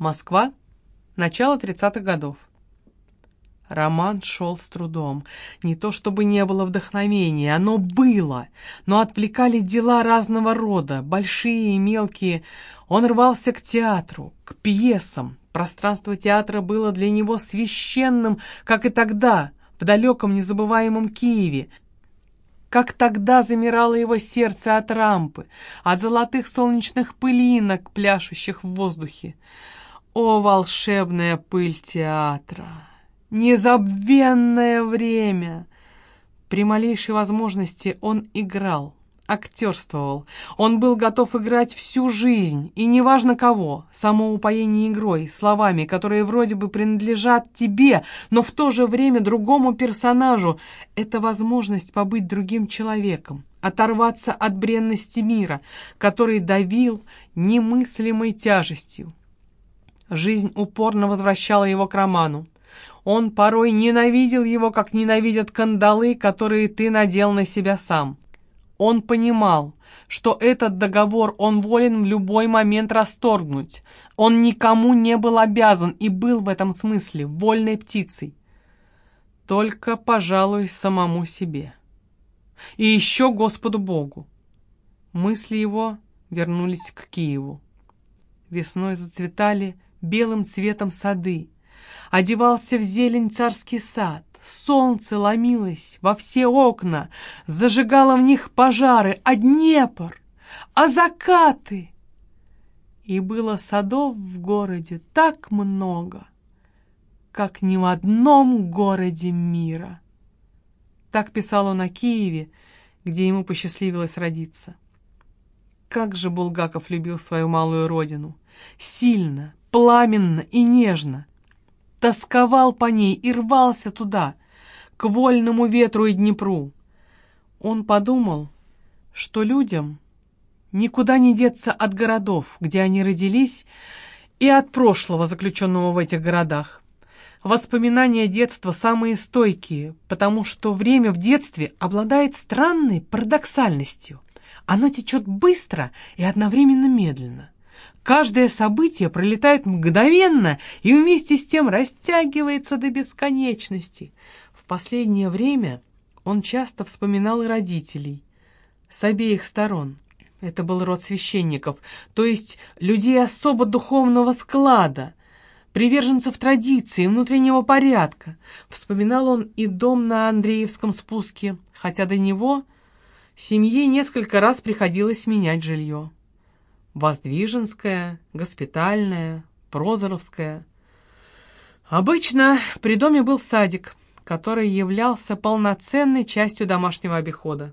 Москва. Начало 30-х годов. Роман шел с трудом. Не то чтобы не было вдохновения, оно было, но отвлекали дела разного рода, большие и мелкие. Он рвался к театру, к пьесам. Пространство театра было для него священным, как и тогда, в далеком незабываемом Киеве. Как тогда замирало его сердце от рампы, от золотых солнечных пылинок, пляшущих в воздухе. О, волшебная пыль театра! Незабвенное время! При малейшей возможности он играл, актерствовал. Он был готов играть всю жизнь, и неважно кого, само упоение игрой, словами, которые вроде бы принадлежат тебе, но в то же время другому персонажу. Это возможность побыть другим человеком, оторваться от бренности мира, который давил немыслимой тяжестью. Жизнь упорно возвращала его к роману. Он порой ненавидел его, как ненавидят кандалы, которые ты надел на себя сам. Он понимал, что этот договор он волен в любой момент расторгнуть. Он никому не был обязан и был в этом смысле вольной птицей. Только, пожалуй, самому себе. И еще Господу Богу. Мысли его вернулись к Киеву. Весной зацветали белым цветом сады. Одевался в зелень царский сад. Солнце ломилось во все окна, зажигало в них пожары, а Днепр, а закаты. И было садов в городе так много, как ни в одном городе мира. Так писал он о Киеве, где ему посчастливилось родиться. Как же Булгаков любил свою малую родину! Сильно, пламенно и нежно. Тосковал по ней и рвался туда, к вольному ветру и Днепру. Он подумал, что людям никуда не деться от городов, где они родились, и от прошлого, заключенного в этих городах. Воспоминания детства самые стойкие, потому что время в детстве обладает странной парадоксальностью. Оно течет быстро и одновременно медленно. Каждое событие пролетает мгновенно и вместе с тем растягивается до бесконечности. В последнее время он часто вспоминал и родителей с обеих сторон. Это был род священников, то есть людей особо духовного склада, приверженцев традиции, внутреннего порядка. Вспоминал он и дом на Андреевском спуске, хотя до него семье несколько раз приходилось менять жилье. Воздвиженская, Госпитальная, Прозоровская. Обычно при доме был садик, который являлся полноценной частью домашнего обихода.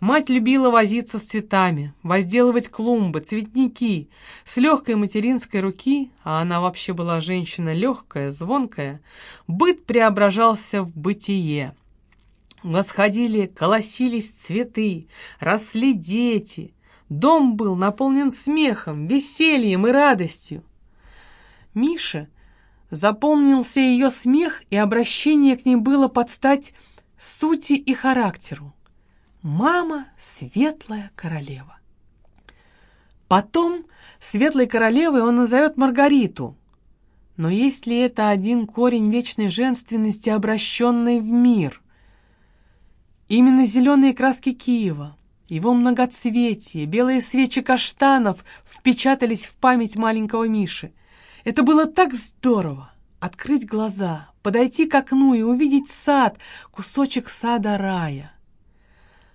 Мать любила возиться с цветами, возделывать клумбы, цветники. С легкой материнской руки, а она вообще была женщина легкая, звонкая, быт преображался в бытие. Восходили, колосились цветы, росли дети, Дом был наполнен смехом, весельем и радостью. Миша запомнился ее смех, и обращение к ней было под стать сути и характеру. «Мама — светлая королева». Потом светлой королевой он назовет Маргариту. Но есть ли это один корень вечной женственности, обращенной в мир? Именно зеленые краски Киева, его многоцветие, белые свечи каштанов впечатались в память маленького Миши. Это было так здорово! Открыть глаза, подойти к окну и увидеть сад, кусочек сада рая.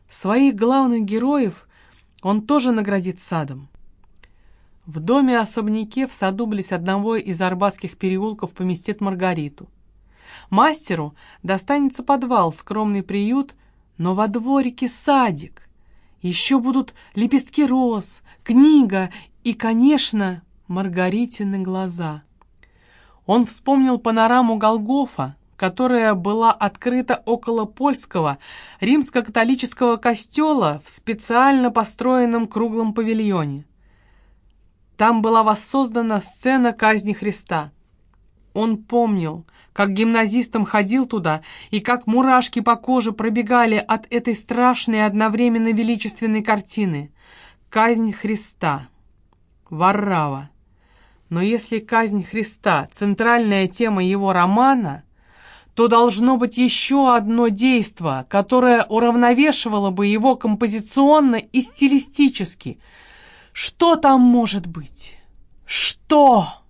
Своих главных героев он тоже наградит садом. В доме-особняке в саду близ одного из арбатских переулков поместит Маргариту. Мастеру достанется подвал, скромный приют, но во дворике садик — еще будут лепестки роз, книга и, конечно, Маргаритины глаза. Он вспомнил панораму Голгофа, которая была открыта около польского римско-католического костела в специально построенном круглом павильоне. Там была воссоздана сцена казни Христа. Он помнил, как гимназистом ходил туда, и как мурашки по коже пробегали от этой страшной и одновременно величественной картины. Казнь Христа. Варрава. Но если казнь Христа — центральная тема его романа, то должно быть еще одно действо, которое уравновешивало бы его композиционно и стилистически. Что там может быть? Что?